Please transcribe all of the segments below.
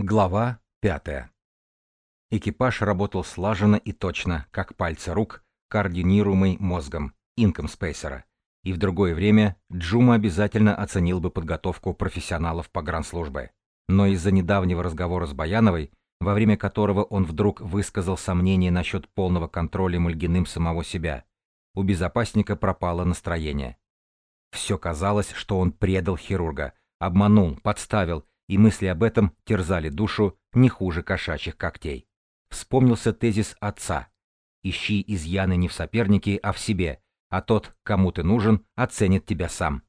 Глава 5. Экипаж работал слаженно и точно, как пальцы рук, координируемый мозгом, инком спейсера. И в другое время Джума обязательно оценил бы подготовку профессионалов погранслужбы. Но из-за недавнего разговора с Баяновой, во время которого он вдруг высказал сомнения насчет полного контроля Мальгиным самого себя, у безопасника пропало настроение. Все казалось, что он предал хирурга, обманул, подставил, и мысли об этом терзали душу не хуже кошачьих когтей. Вспомнился тезис отца. «Ищи изъяны не в сопернике, а в себе, а тот, кому ты нужен, оценит тебя сам».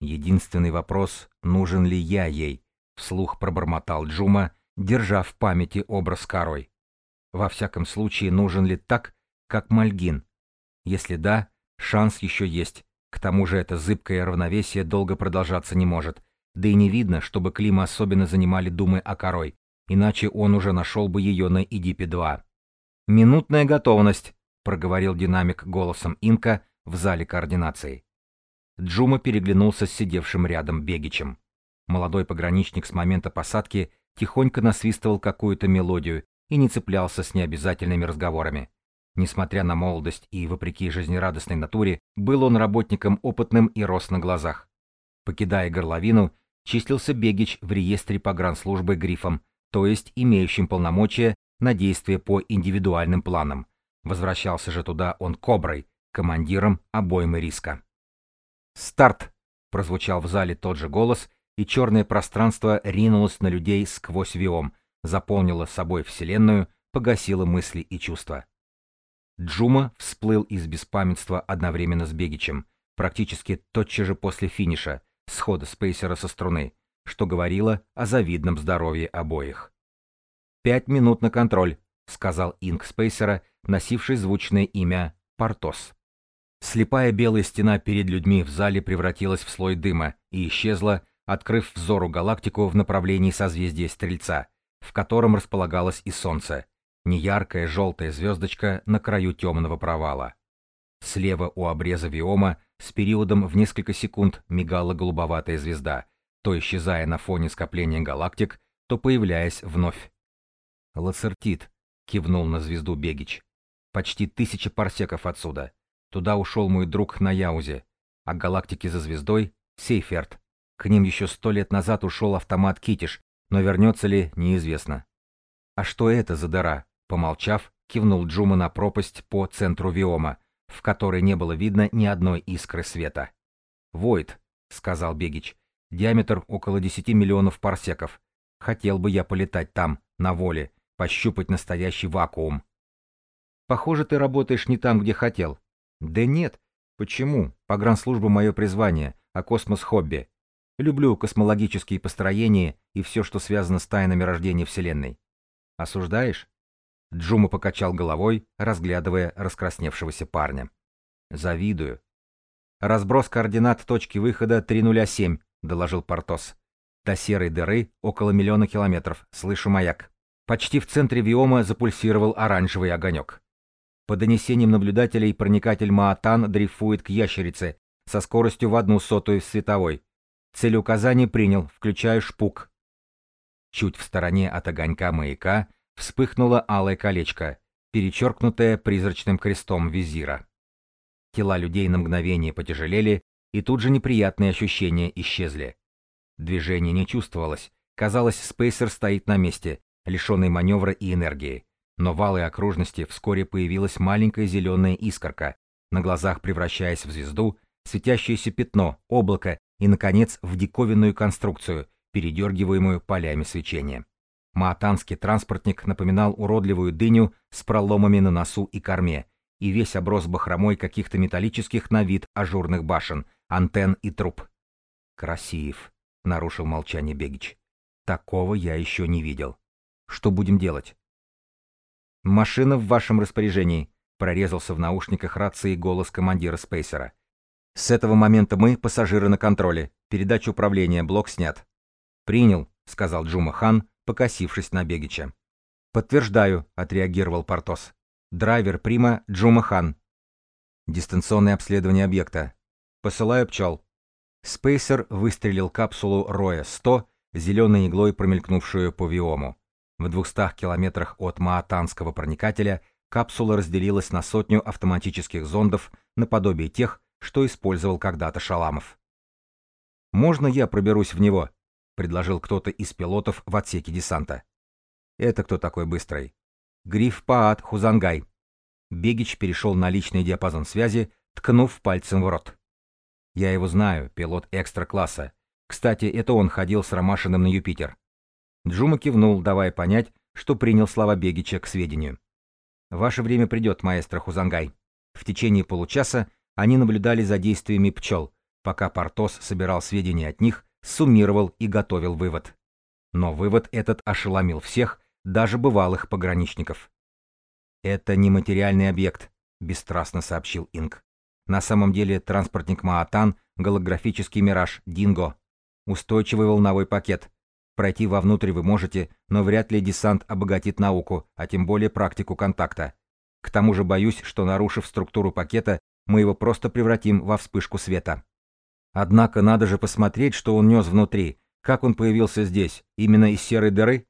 Единственный вопрос, нужен ли я ей, вслух пробормотал Джума, держа в памяти образ корой. Во всяком случае, нужен ли так, как Мальгин? Если да, шанс еще есть. К тому же это зыбкое равновесие долго продолжаться не может, да и не видно, чтобы Клима особенно занимали думы о корой, иначе он уже нашел бы ее на Идипе-2. «Минутная готовность», — проговорил динамик голосом Инка в зале координации. Джума переглянулся с сидевшим рядом Бегичем. Молодой пограничник с момента посадки тихонько насвистывал какую-то мелодию и не цеплялся с необязательными разговорами. Несмотря на молодость и вопреки жизнерадостной натуре, был он работником опытным и рос на глазах. Покидая горловину, числился Бегич в реестре погранслужбы грифом, то есть имеющим полномочия на действие по индивидуальным планам. Возвращался же туда он Коброй, командиром обоймы риска. «Старт!» — прозвучал в зале тот же голос, и черное пространство ринулось на людей сквозь виом, заполнило собой Вселенную, погасило мысли и чувства. Джума всплыл из беспамятства одновременно с Бегичем, практически тотчас же после финиша, схода спейсера со струны, что говорило о завидном здоровье обоих. «Пять минут на контроль», — сказал инк спейсера, носивший звучное имя Портос. Слепая белая стена перед людьми в зале превратилась в слой дыма и исчезла, открыв взору галактику в направлении созвездия Стрельца, в котором располагалось и Солнце, неяркая желтая звездочка на краю темного провала. Слева у обреза Виома с периодом в несколько секунд мигала голубоватая звезда, то исчезая на фоне скопления галактик, то появляясь вновь. «Лацертит», — кивнул на звезду Бегич. «Почти тысяча парсеков отсюда. Туда ушел мой друг на Яузе, а галактики за звездой — Сейферт. К ним еще сто лет назад ушел автомат Китиш, но вернется ли, неизвестно». «А что это за дыра?» — помолчав, кивнул Джума на пропасть по центру Виома, в которой не было видно ни одной искры света. «Войд», — сказал Бегич, — «диаметр около десяти миллионов парсеков. Хотел бы я полетать там, на воле, пощупать настоящий вакуум». «Похоже, ты работаешь не там, где хотел». «Да нет. Почему? Погранслужба — мое призвание, а космос — хобби. Люблю космологические построения и все, что связано с тайнами рождения Вселенной. Осуждаешь?» Джума покачал головой, разглядывая раскрасневшегося парня. «Завидую». «Разброс координат точки выхода 307», — доложил Портос. «До серой дыры около миллиона километров. Слышу маяк». Почти в центре виома запульсировал оранжевый огонек. По донесениям наблюдателей, проникатель Маатан дрейфует к ящерице со скоростью в одну сотую световой. Цель указания принял, включая шпук. Чуть в стороне от огонька маяка вспыхнуло алое колечко, перечеркнутое призрачным крестом визира. Тела людей на мгновение потяжелели, и тут же неприятные ощущения исчезли. Движение не чувствовалось, казалось, спейсер стоит на месте, лишенный маневра и энергии. Но в алой окружности вскоре появилась маленькая зеленая искорка, на глазах превращаясь в звезду, светящееся пятно, облако и, наконец, в диковинную конструкцию, передергиваемую полями свечения. Маатанский транспортник напоминал уродливую дыню с проломами на носу и корме, и весь оброс бахромой каких-то металлических на вид ажурных башен, антенн и труб. «Красив», — нарушил молчание Бегич. «Такого я еще не видел. Что будем делать?» «Машина в вашем распоряжении», — прорезался в наушниках рации голос командира спейсера. «С этого момента мы пассажиры на контроле. Передача управления, блок снят». «Принял», — сказал Джума Хан, покосившись на Бегича. «Подтверждаю», — отреагировал Портос. «Драйвер Прима Джума Хан». «Дистанционное обследование объекта. Посылаю пчел». Спейсер выстрелил капсулу Роя-100 зеленой иглой промелькнувшую по Виому. В 200 километрах от Маатанского проникателя капсула разделилась на сотню автоматических зондов наподобие тех, что использовал когда-то Шаламов. «Можно я проберусь в него?» — предложил кто-то из пилотов в отсеке десанта. «Это кто такой быстрый?» «Гриф Паат Хузангай». Бегич перешел на личный диапазон связи, ткнув пальцем в рот. «Я его знаю, пилот экстра-класса. Кстати, это он ходил с Ромашиным на Юпитер». Джума кивнул, давая понять, что принял слова Бегича к сведению. «Ваше время придет, маэстро Хузангай». В течение получаса они наблюдали за действиями пчел, пока Портос собирал сведения от них, суммировал и готовил вывод. Но вывод этот ошеломил всех, даже бывалых пограничников. «Это не материальный объект», — бесстрастно сообщил Инг. «На самом деле транспортник Маатан — голографический мираж, Динго. Устойчивый волновой пакет. Пройти вовнутрь вы можете, но вряд ли десант обогатит науку, а тем более практику контакта. К тому же боюсь, что нарушив структуру пакета, мы его просто превратим во вспышку света. Однако надо же посмотреть, что он нес внутри, как он появился здесь, именно из серой дыры?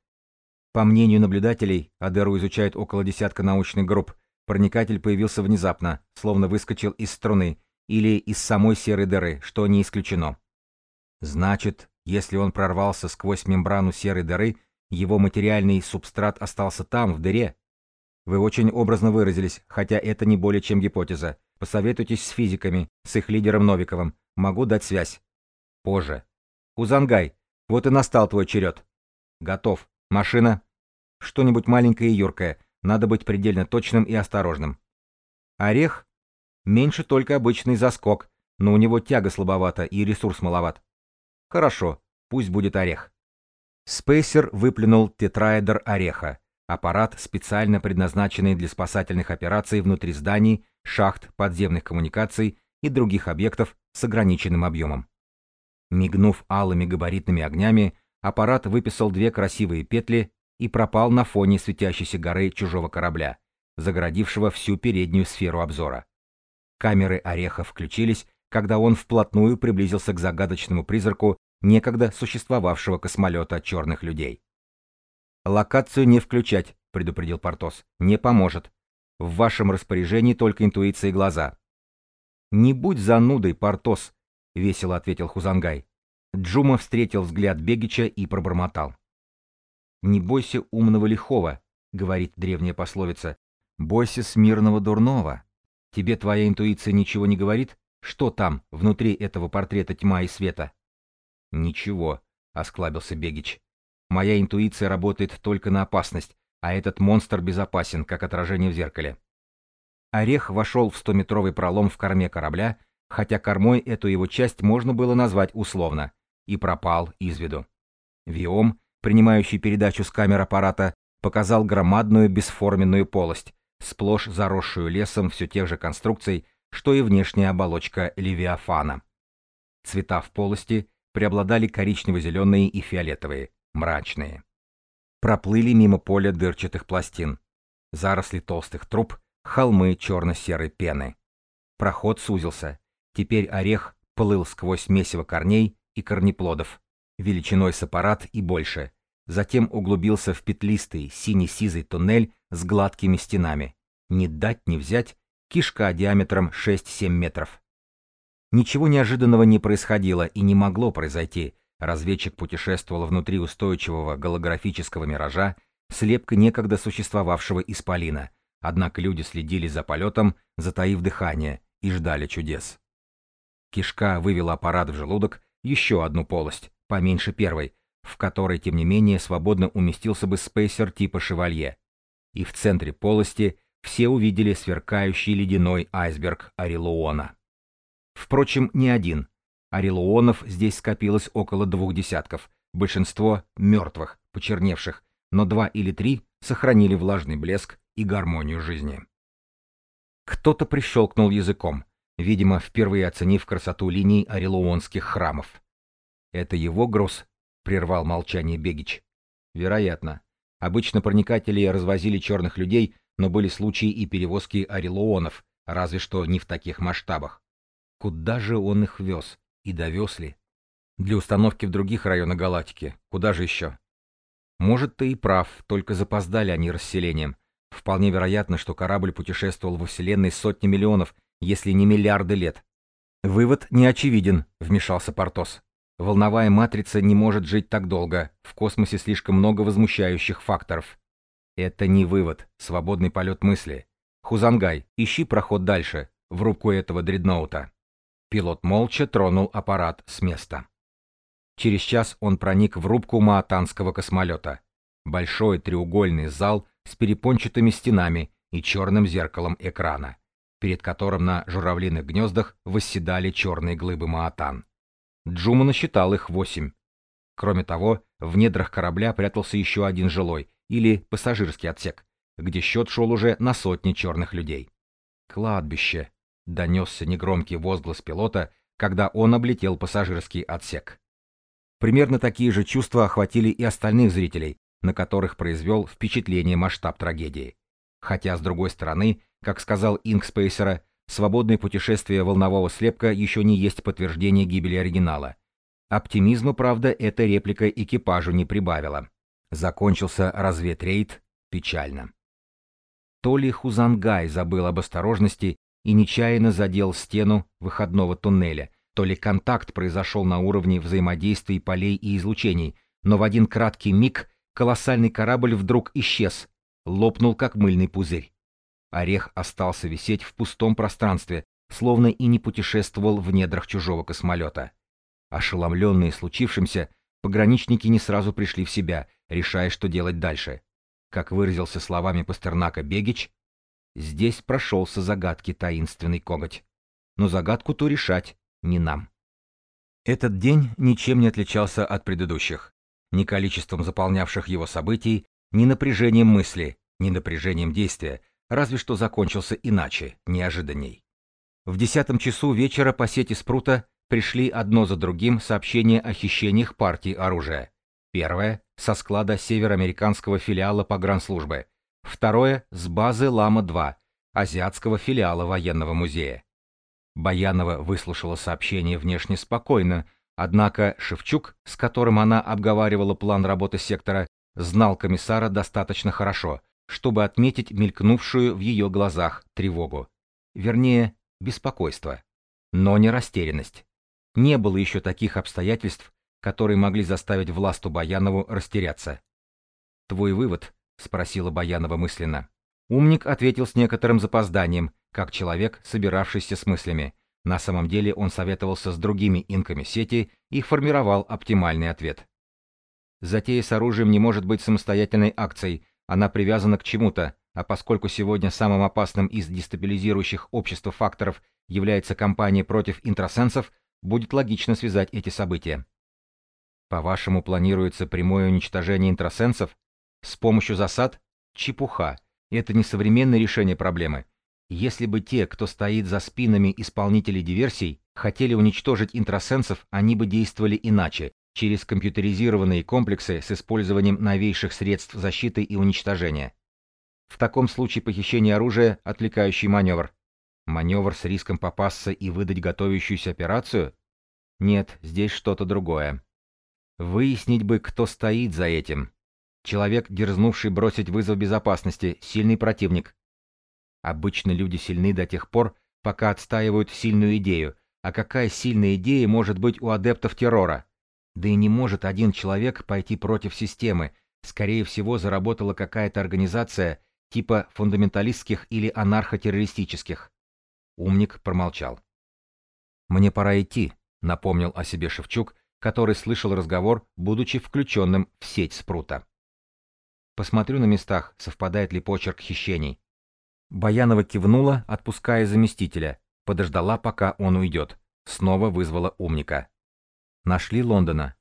По мнению наблюдателей, а дыру изучают около десятка научных групп, проникатель появился внезапно, словно выскочил из струны, или из самой серой дыры, что не исключено. Значит, если он прорвался сквозь мембрану серой дыры, его материальный субстрат остался там, в дыре. Вы очень образно выразились, хотя это не более чем гипотеза. Посоветуйтесь с физиками, с их лидером Новиковым. Могу дать связь. Позже. Узангай, вот и настал твой черед. Готов. Машина? Что-нибудь маленькое и юркое. Надо быть предельно точным и осторожным. Орех? Меньше только обычный заскок, но у него тяга слабовата и ресурс маловат. Хорошо, пусть будет орех. Спейсер выплюнул тетраэдр ореха, аппарат, специально предназначенный для спасательных операций внутри зданий, шахт, подземных коммуникаций и других объектов с ограниченным объемом. Мигнув алыми габаритными огнями, аппарат выписал две красивые петли и пропал на фоне светящейся горы чужого корабля, загородившего всю переднюю сферу обзора. Камеры Ореха включились, когда он вплотную приблизился к загадочному призраку некогда существовавшего космолета черных людей. «Локацию не включать», — предупредил Портос. «Не поможет. В вашем распоряжении только интуиция и глаза». «Не будь занудой, Портос», — весело ответил Хузангай. Джума встретил взгляд Бегича и пробормотал. «Не бойся умного лихого», — говорит древняя пословица. «Бойся смирного дурного. Тебе твоя интуиция ничего не говорит? Что там, внутри этого портрета тьма и света?» «Ничего», — осклабился Бегич. «Моя интуиция работает только на опасность, а этот монстр безопасен, как отражение в зеркале». Орех вошел в стометровый пролом в корме корабля, хотя кормой эту его часть можно было назвать условно и пропал из виду. Виом, принимающий передачу с камер аппарата, показал громадную бесформенную полость, сплошь заросшую лесом все тех же конструкций, что и внешняя оболочка Левиафана. Цвета в полости преобладали коричнево-зеленые и фиолетовые, мрачные. Проплыли мимо поля дырчатых пластин, заросли толстых труб, холмы черно-серой пены. Проход сузился. Теперь орех плыл сквозь месиво корней и корнеплодов, величиной с аппарат и больше, затем углубился в петлистый синий-сизый туннель с гладкими стенами. Не дать не взять, кишка диаметром 6-7 метров. Ничего неожиданного не происходило и не могло произойти. Разведчик путешествовал внутри устойчивого голографического миража, слепка некогда существовавшего исполина, однако люди следили за полетом, затаив дыхание, и ждали чудес. Кишка вывела аппарат в желудок еще одну полость, поменьше первой, в которой, тем не менее, свободно уместился бы спейсер типа «Шевалье». И в центре полости все увидели сверкающий ледяной айсберг Орелуона. Впрочем, не один. Орелуонов здесь скопилось около двух десятков, большинство мертвых, почерневших, но два или три сохранили влажный блеск и гармонию жизни. Кто-то прищелкнул языком, видимо, впервые оценив красоту линий орелуонских храмов. «Это его груз?» — прервал молчание Бегич. «Вероятно. Обычно проникатели развозили черных людей, но были случаи и перевозки орелуонов, разве что не в таких масштабах. Куда же он их вез? И довез ли? Для установки в других районах галактики. Куда же еще? Может, ты и прав, только запоздали они расселением. Вполне вероятно, что корабль путешествовал во Вселенной сотни миллионов, если не миллиарды лет. Вывод не очевиден, вмешался Портос. Волновая матрица не может жить так долго, в космосе слишком много возмущающих факторов. Это не вывод, свободный полет мысли. Хузангай, ищи проход дальше, в рубку этого дредноута. Пилот молча тронул аппарат с места. Через час он проник в рубку маатанского космолета. Большой треугольный зал с перепончатыми стенами и черным зеркалом экрана, перед которым на журавлиных гнездах восседали черные глыбы маатан. Джума насчитал их восемь. Кроме того, в недрах корабля прятался еще один жилой, или пассажирский отсек, где счет шел уже на сотни черных людей. «Кладбище», — донесся негромкий возглас пилота, когда он облетел пассажирский отсек. Примерно такие же чувства охватили и остальных зрителей, на которых произвел впечатление масштаб трагедии. Хотя, с другой стороны, как сказал Инкспейсера, свободное путешествие волнового слепка еще не есть подтверждение гибели оригинала. Оптимизма, правда, эта реплика экипажу не прибавила. Закончился разведрейд печально. То ли Хузангай забыл об осторожности и нечаянно задел стену выходного туннеля, то ли контакт произошел на уровне взаимодействия полей и излучений, но в один краткий миг колоссальный корабль вдруг исчез, лопнул как мыльный пузырь. Орех остался висеть в пустом пространстве, словно и не путешествовал в недрах чужого космолета. Ошеломленные случившимся, пограничники не сразу пришли в себя решая, что делать дальше. Как выразился словами Пастернака Бегич, здесь прошелся загадки таинственный коготь. Но загадку ту решать не нам. Этот день ничем не отличался от предыдущих. Ни количеством заполнявших его событий, ни напряжением мысли, ни напряжением действия, разве что закончился иначе, неожиданней. В десятом часу вечера по сети Спрута пришли одно за другим сообщения о хищениях партии оружия. Первое – со склада североамериканского филиала погранслужбы. Второе – с базы Лама-2, азиатского филиала военного музея. Баянова выслушала сообщение внешне спокойно, однако Шевчук, с которым она обговаривала план работы сектора, знал комиссара достаточно хорошо, чтобы отметить мелькнувшую в ее глазах тревогу. Вернее, беспокойство. Но не растерянность. Не было еще таких обстоятельств, которые могли заставить Власту Баянову растеряться. «Твой вывод?» — спросила Баянова мысленно. Умник ответил с некоторым запозданием, как человек, собиравшийся с мыслями. На самом деле он советовался с другими инками сети и формировал оптимальный ответ. Затея с оружием не может быть самостоятельной акцией, она привязана к чему-то, а поскольку сегодня самым опасным из дестабилизирующих общество факторов является кампания против интросенсов, будет логично связать эти события. По-вашему, планируется прямое уничтожение интросенсов? С помощью засад? Чепуха. Это не современное решение проблемы. Если бы те, кто стоит за спинами исполнителей диверсий, хотели уничтожить интросенсов, они бы действовали иначе, через компьютеризированные комплексы с использованием новейших средств защиты и уничтожения. В таком случае похищение оружия – отвлекающий маневр. Маневр с риском попасться и выдать готовящуюся операцию? Нет, здесь что-то другое. Выяснить бы, кто стоит за этим. Человек, дерзнувший бросить вызов безопасности, сильный противник. Обычно люди сильны до тех пор, пока отстаивают сильную идею. А какая сильная идея может быть у адептов террора? Да и не может один человек пойти против системы. Скорее всего, заработала какая-то организация типа фундаменталистских или анархотеррористических. Умник промолчал. «Мне пора идти», — напомнил о себе Шевчук, который слышал разговор, будучи включенным в сеть спрута. Посмотрю на местах, совпадает ли почерк хищений. Баянова кивнула, отпуская заместителя, подождала, пока он уйдет. Снова вызвала умника. Нашли Лондона?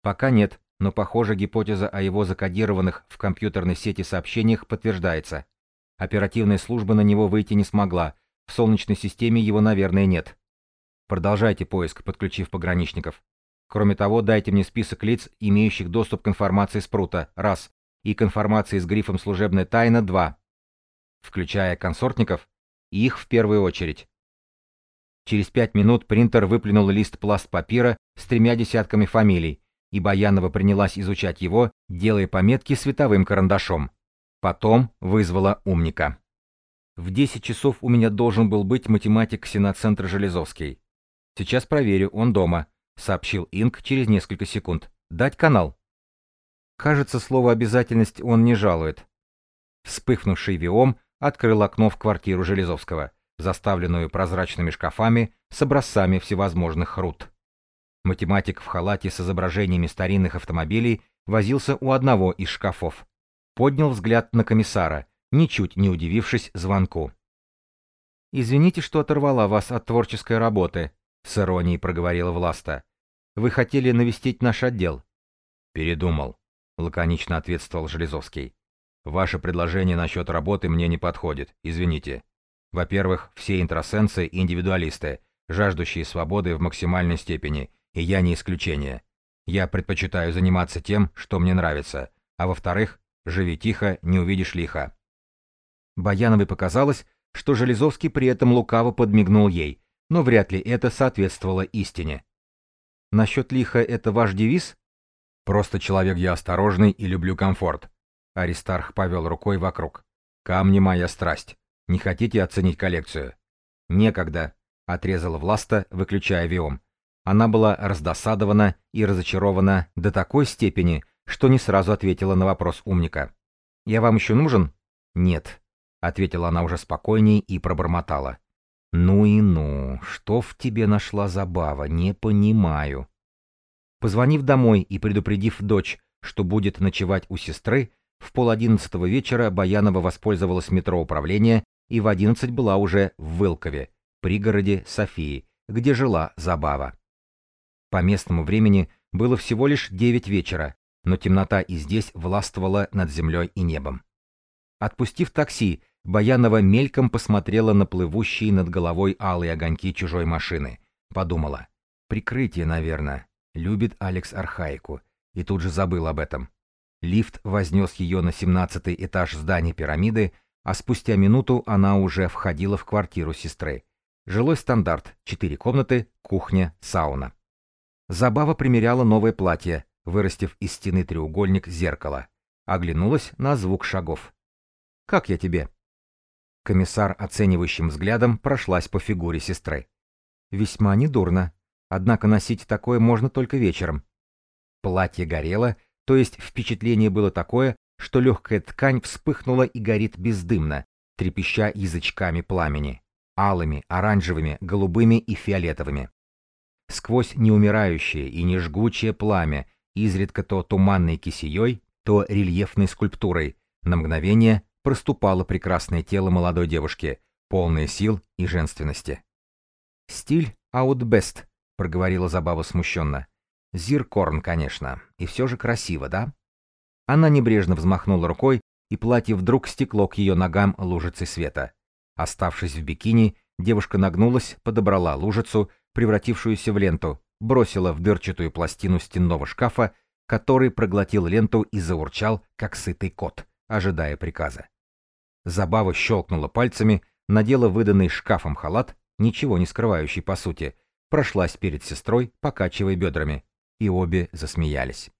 Пока нет, но, похоже, гипотеза о его закодированных в компьютерной сети сообщениях подтверждается. Оперативная служба на него выйти не смогла, в Солнечной системе его, наверное, нет. Продолжайте поиск, подключив пограничников. Кроме того, дайте мне список лиц, имеющих доступ к информации Спрута, раз, и к информации с грифом «Служебная тайна» два, включая консортников, их в первую очередь. Через пять минут принтер выплюнул лист пласт папира с тремя десятками фамилий, и Баянова принялась изучать его, делая пометки световым карандашом. Потом вызвала умника. В 10 часов у меня должен был быть математик ксеноцентра Железовский. Сейчас проверю, он дома, сообщил Инк через несколько секунд. Дать канал. Кажется, слово «обязательность» он не жалует. Вспыхнувший Виом открыл окно в квартиру Железовского, заставленную прозрачными шкафами с образцами всевозможных руд. Математик в халате с изображениями старинных автомобилей возился у одного из шкафов. Поднял взгляд на комиссара, ничуть не удивившись звонку. «Извините, что оторвала вас от творческой работы», — с иронией проговорила Власта. «Вы хотели навестить наш отдел?» «Передумал», — лаконично ответствовал Железовский. «Ваше предложение насчет работы мне не подходит, извините. Во-первых, все интросенсы — индивидуалисты, жаждущие свободы в максимальной степени, и я не исключение. Я предпочитаю заниматься тем, что мне нравится, а во-вторых, живи тихо, не увидишь лиха. Баяновой показалось, что Железовский при этом лукаво подмигнул ей, но вряд ли это соответствовало истине. «Насчет лиха это ваш девиз?» «Просто человек я осторожный и люблю комфорт». Аристарх повел рукой вокруг. «Камни моя страсть. Не хотите оценить коллекцию?» «Некогда», — отрезала Власта, выключая виом. Она была раздосадована и разочарована до такой степени, что не сразу ответила на вопрос умника. «Я вам еще нужен?» «Нет», — ответила она уже спокойней и пробормотала. «Ну и ну, что в тебе нашла забава, не понимаю». Позвонив домой и предупредив дочь, что будет ночевать у сестры, в пол одиннадцатого вечера Баянова воспользовалась метро управления и в одиннадцать была уже в Вылкове, пригороде Софии, где жила Забава. По местному времени было всего лишь девять вечера, но темнота и здесь властвовала над землей и небом. Отпустив такси, Баянова мельком посмотрела на плывущие над головой алые огоньки чужой машины. Подумала. Прикрытие, наверное. Любит Алекс архаику. И тут же забыл об этом. Лифт вознес ее на семнадцатый этаж здания пирамиды, а спустя минуту она уже входила в квартиру сестры. Жилой стандарт, четыре комнаты, кухня, сауна. Забава примеряла новое платье, вырастив из стены треугольник зеркала. Оглянулась на звук шагов. «Как я тебе?» Комиссар оценивающим взглядом прошлась по фигуре сестры. «Весьма недурно. Однако носить такое можно только вечером». Платье горело, то есть впечатление было такое, что легкая ткань вспыхнула и горит бездымно, трепеща язычками пламени. Алыми, оранжевыми, голубыми и фиолетовыми. Сквозь неумирающее и нежгучее пламя, изредка то туманной кисеей, то рельефной скульптурой, на мгновение проступало прекрасное тело молодой девушки, полное сил и женственности. «Стиль аутбест», — проговорила Забава смущенно. «Зиркорн, конечно, и все же красиво, да?» Она небрежно взмахнула рукой, и платье вдруг стекло к ее ногам лужицей света. Оставшись в бикини, девушка нагнулась, подобрала лужицу, превратившуюся в ленту, бросила в дырчатую пластину стенного шкафа, который проглотил ленту и заурчал, как сытый кот, ожидая приказа. Забава щелкнула пальцами, надела выданный шкафом халат, ничего не скрывающий по сути, прошлась перед сестрой, покачивая бедрами, и обе засмеялись.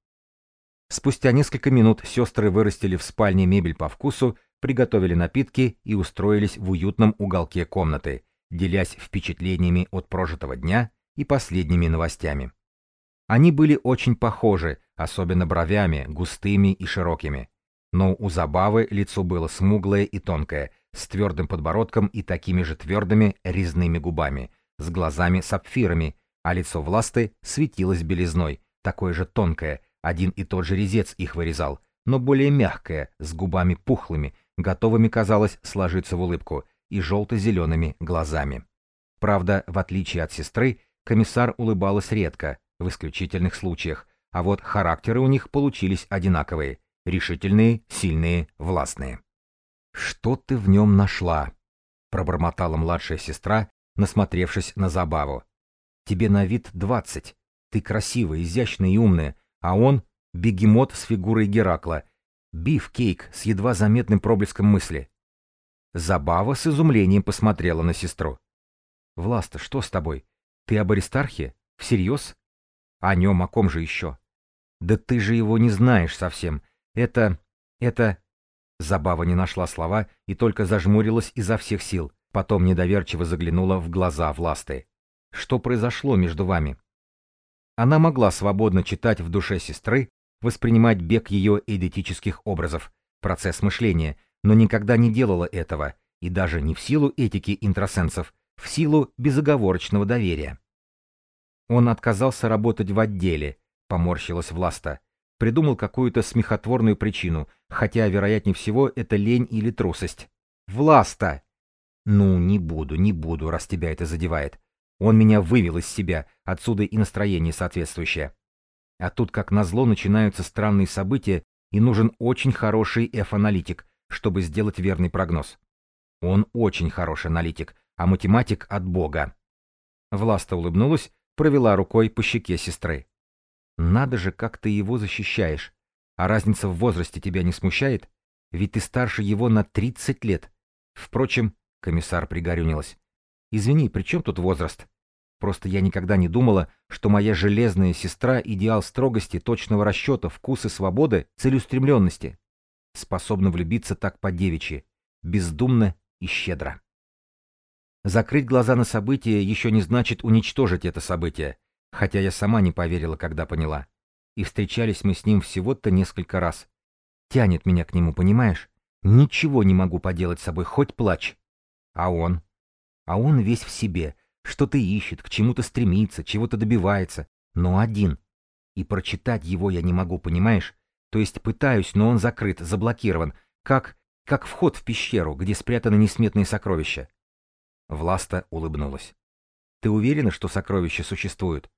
Спустя несколько минут сестры вырастили в спальне мебель по вкусу, приготовили напитки и устроились в уютном уголке комнаты, делясь впечатлениями от прожитого дня и последними новостями. Они были очень похожи, особенно бровями, густыми и широкими. Но у Забавы лицо было смуглое и тонкое, с твердым подбородком и такими же твердыми резными губами, с глазами-сапфирами, а лицо Власты светилось белизной, такое же тонкое, один и тот же резец их вырезал, но более мягкое, с губами пухлыми, готовыми, казалось, сложиться в улыбку, и желто-зелеными глазами. Правда, в отличие от сестры, комиссар улыбалась редко, в исключительных случаях, а вот характеры у них получились одинаковые — решительные, сильные, властные. «Что ты в нем нашла?» — пробормотала младшая сестра, насмотревшись на забаву. «Тебе на вид двадцать. Ты красивая, изящная и умная, а он — бегемот с фигурой Геракла, биф-кейк с едва заметным проблеском мысли. Забава с изумлением посмотрела на сестру. «Власта, что с тобой? Ты об Аристархе? Всерьез?» О нем, о ком же еще? Да ты же его не знаешь совсем. Это... это... Забава не нашла слова и только зажмурилась изо всех сил. Потом недоверчиво заглянула в глаза Власты. Что произошло между вами? Она могла свободно читать в душе сестры, воспринимать бег ее эдетических образов, процесс мышления, но никогда не делала этого, и даже не в силу этики интросенсов, в силу безоговорочного доверия. Он отказался работать в отделе, поморщилась Власта. Придумал какую-то смехотворную причину, хотя, вероятнее всего, это лень или трусость. Власта! Ну, не буду, не буду, раз тебя это задевает. Он меня вывел из себя, отсюда и настроение соответствующее. А тут, как назло, начинаются странные события, и нужен очень хороший F-аналитик, чтобы сделать верный прогноз. Он очень хороший аналитик, а математик от бога. Власта улыбнулась, провела рукой по щеке сестры. Надо же, как ты его защищаешь. А разница в возрасте тебя не смущает? Ведь ты старше его на 30 лет. Впрочем, комиссар пригорюнилась. Извини, при чем тут возраст? Просто я никогда не думала, что моя железная сестра — идеал строгости, точного расчета, вкуса свободы, целеустремленности. Способна влюбиться так по-девичьи, бездумно и щедро. Закрыть глаза на событие еще не значит уничтожить это событие, хотя я сама не поверила, когда поняла. И встречались мы с ним всего-то несколько раз. Тянет меня к нему, понимаешь? Ничего не могу поделать с собой, хоть плачь. А он? А он весь в себе, что-то ищет, к чему-то стремится, чего-то добивается, но один. И прочитать его я не могу, понимаешь? То есть пытаюсь, но он закрыт, заблокирован, как, как вход в пещеру, где спрятаны несметные сокровища. Власта улыбнулась. Ты уверена, что сокровища существуют?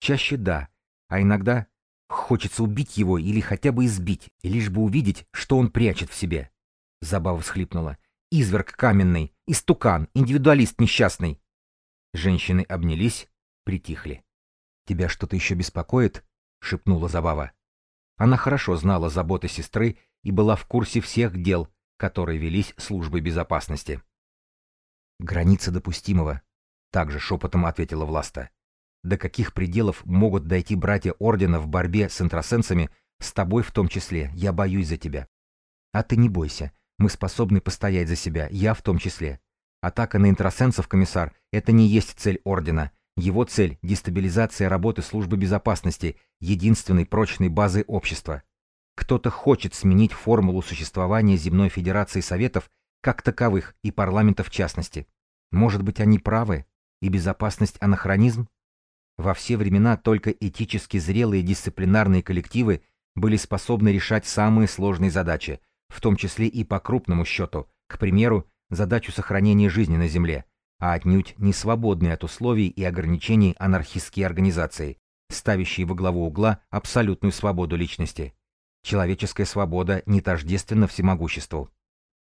Чаще да, а иногда хочется убить его или хотя бы избить, лишь бы увидеть, что он прячет в себе. Забава всхлипнула. Изверг каменный, истукан, индивидуалист несчастный. Женщины обнялись, притихли. «Тебя что-то еще беспокоит?» — шепнула Забава. Она хорошо знала заботы сестры и была в курсе всех дел, которые велись службой безопасности. «Граница допустимого», — также шепотом ответила Власта. «До каких пределов могут дойти братья Ордена в борьбе с интросенсами, с тобой в том числе, я боюсь за тебя. А ты не бойся, мы способны постоять за себя, я в том числе. Атака на интросенсов, комиссар, это не есть цель Ордена. Его цель — дестабилизация работы службы безопасности, единственной прочной базы общества. Кто-то хочет сменить формулу существования Земной Федерации Советов как таковых, и парламента в частности. Может быть, они правы, и безопасность анахронизм? Во все времена только этически зрелые дисциплинарные коллективы были способны решать самые сложные задачи, в том числе и по крупному счету, к примеру, задачу сохранения жизни на Земле, а отнюдь не свободные от условий и ограничений анархистские организации, ставящие во главу угла абсолютную свободу личности. Человеческая свобода не тождественна всемогуществу.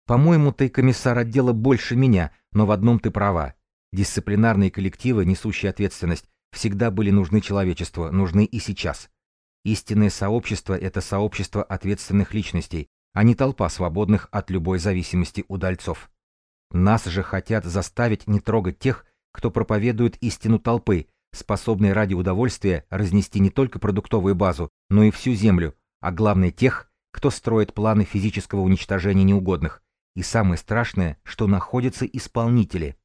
По-моему, ты комиссар отдела больше меня, но в одном ты права. Дисциплинарные коллективы, несущие ответственность, всегда были нужны человечеству, нужны и сейчас. Истинное сообщество — это сообщество ответственных личностей, а не толпа свободных от любой зависимости удальцов. Нас же хотят заставить не трогать тех, кто проповедует истину толпы, способной ради удовольствия разнести не только продуктовую базу, но и всю землю, а главное тех, кто строит планы физического уничтожения неугодных, и самое страшное, что находятся исполнители.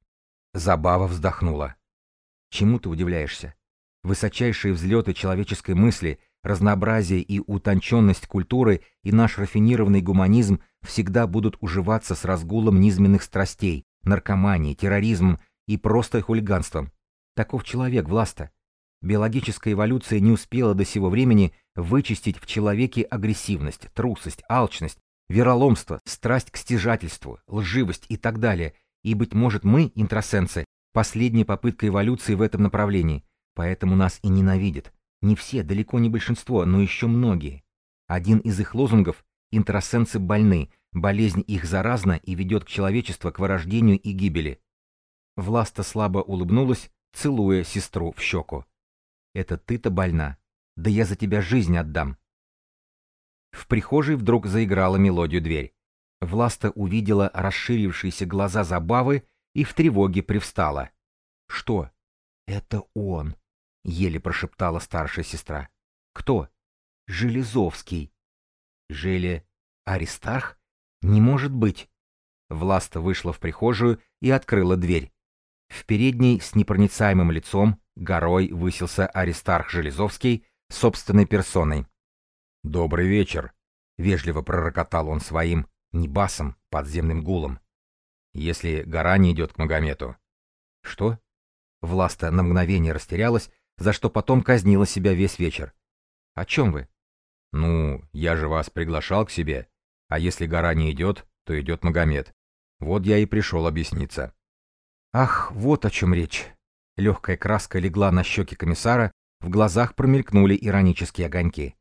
Забава вздохнула. Чему ты удивляешься? Высочайшие взлеты человеческой мысли, разнообразие и утонченность культуры и наш рафинированный гуманизм всегда будут уживаться с разгулом низменных страстей, наркоманией, терроризмом и просто хулиганством. Таков человек, Власта. Биологическая эволюция не успела до сего времени вычистить в человеке агрессивность, трусость, алчность, вероломство, страсть к стяжательству, лживость и так далее, и, быть может, мы, интросенсы, последняя попытка эволюции в этом направлении, поэтому нас и ненавидят. Не все, далеко не большинство, но еще многие. Один из их лозунгов «интросенсы больны», болезнь их заразна и ведет к человечеству к вырождению и гибели. Власта слабо улыбнулась, целуя сестру в щеку. «Это ты-то больна. Да я за тебя жизнь отдам. В прихожей вдруг заиграла мелодию дверь. Власта увидела расширившиеся глаза забавы и в тревоге привстала. Что? Это он. — еле прошептала старшая сестра. «Кто?» «Железовский». «Желе... Аристарх? Не может быть!» Власта вышла в прихожую и открыла дверь. В передней с непроницаемым лицом горой высился Аристарх Железовский собственной персоной. «Добрый вечер», — вежливо пророкотал он своим, не басом, подземным гулом. «Если гора не идет к Магомету». «Что?» Власта на мгновение растерялась, за что потом казнила себя весь вечер. «О чем вы?» «Ну, я же вас приглашал к себе. А если гора не идет, то идет Магомед. Вот я и пришел объясниться». «Ах, вот о чем речь». Легкая краска легла на щеки комиссара, в глазах промелькнули иронические огоньки.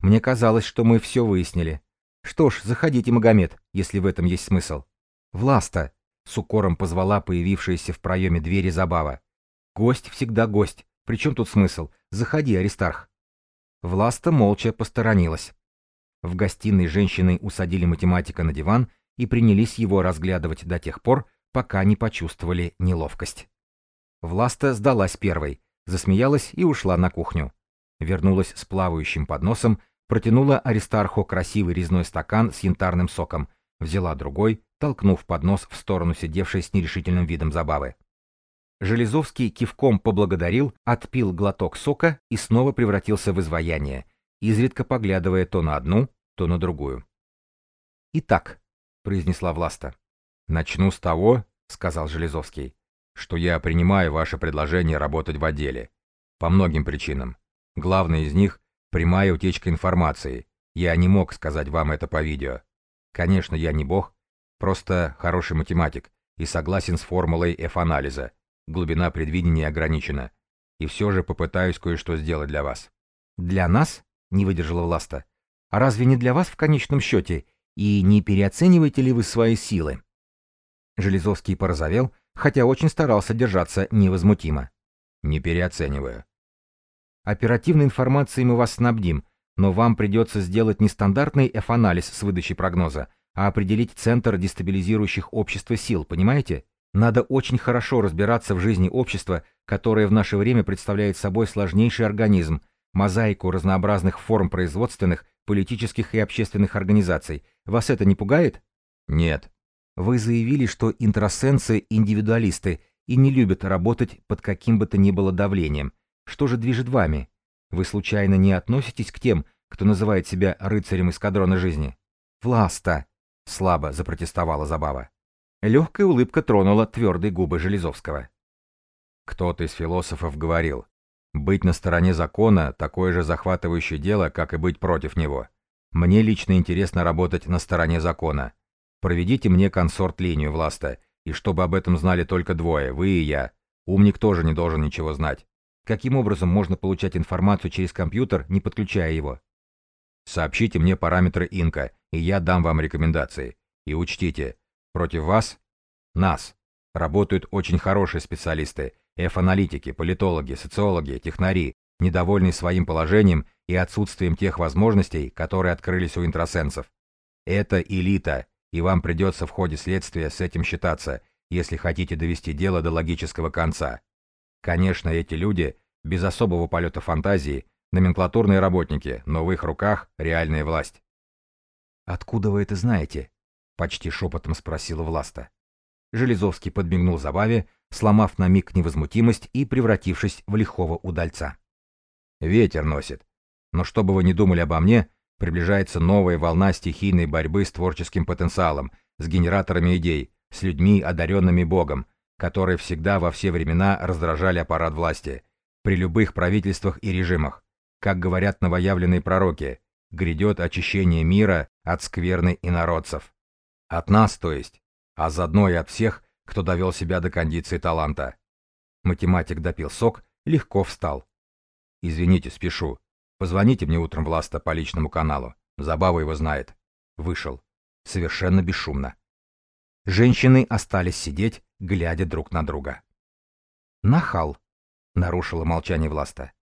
«Мне казалось, что мы все выяснили. Что ж, заходите, Магомед, если в этом есть смысл». «Власта!» — с укором позвала появившаяся в проеме двери забава. «Гость всегда гость. Причем тут смысл? Заходи, Аристарх». Власта молча посторонилась. В гостиной женщины усадили математика на диван и принялись его разглядывать до тех пор, пока не почувствовали неловкость. Власта сдалась первой, засмеялась и ушла на кухню. Вернулась с плавающим подносом, протянула Аристарху красивый резной стакан с янтарным соком, взяла другой, толкнув поднос в сторону сидевшей с нерешительным видом забавы. Железовский кивком поблагодарил, отпил глоток сока и снова превратился в изваяние, изредка поглядывая то на одну, то на другую. «Итак», — произнесла Власта. «Начну с того», — сказал Железовский, «что я принимаю ваше предложение работать в отделе. По многим причинам. Главная из них — прямая утечка информации. Я не мог сказать вам это по видео. Конечно, я не бог, просто хороший математик и согласен с формулой F-анализа, глубина предвидения ограничена. И все же попытаюсь кое-что сделать для вас. Для нас? Не выдержала Власта. А разве не для вас в конечном счете? И не переоцениваете ли вы свои силы? Железовский порозовел, хотя очень старался держаться невозмутимо. Не переоцениваю. Оперативной информацией мы вас снабдим, но вам придется сделать не стандартный F-анализ с выдачей прогноза, а определить центр дестабилизирующих общества сил, понимаете? Надо очень хорошо разбираться в жизни общества, которое в наше время представляет собой сложнейший организм, мозаику разнообразных форм производственных, политических и общественных организаций. Вас это не пугает? Нет. Вы заявили, что интросенсы – индивидуалисты и не любят работать под каким бы то ни было давлением. Что же движет вами? Вы случайно не относитесь к тем, кто называет себя рыцарем эскадрона жизни? Власта! Слабо запротестовала Забава. Легкая улыбка тронула твердые губы Железовского. Кто-то из философов говорил, быть на стороне закона – такое же захватывающее дело, как и быть против него. Мне лично интересно работать на стороне закона. Проведите мне консорт-линию, Власта, и чтобы об этом знали только двое, вы и я. Умник тоже не должен ничего знать. Каким образом можно получать информацию через компьютер, не подключая его? Сообщите мне параметры инка, и я дам вам рекомендации. И учтите, Против вас, нас, работают очень хорошие специалисты, F-аналитики, политологи, социологи, технари, недовольные своим положением и отсутствием тех возможностей, которые открылись у интросенсов. Это элита, и вам придется в ходе следствия с этим считаться, если хотите довести дело до логического конца. Конечно, эти люди, без особого полета фантазии, номенклатурные работники, но в их руках реальная власть. «Откуда вы это знаете?» — почти шепотом спросила Власта. Железовский подмигнул Забаве, сломав на миг невозмутимость и превратившись в лихого удальца. «Ветер носит. Но что бы вы ни думали обо мне, приближается новая волна стихийной борьбы с творческим потенциалом, с генераторами идей, с людьми, одаренными Богом, которые всегда во все времена раздражали аппарат власти, при любых правительствах и режимах. Как говорят новоявленные пророки, грядет очищение мира от скверны инородцев. От нас, то есть. А заодно и от всех, кто довел себя до кондиции таланта. Математик допил сок, легко встал. «Извините, спешу. Позвоните мне утром Власта по личному каналу. Забава его знает». Вышел. Совершенно бесшумно. Женщины остались сидеть, глядя друг на друга. «Нахал», — нарушила молчание Власта.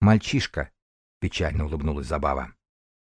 «Мальчишка», — печально улыбнулась Забава.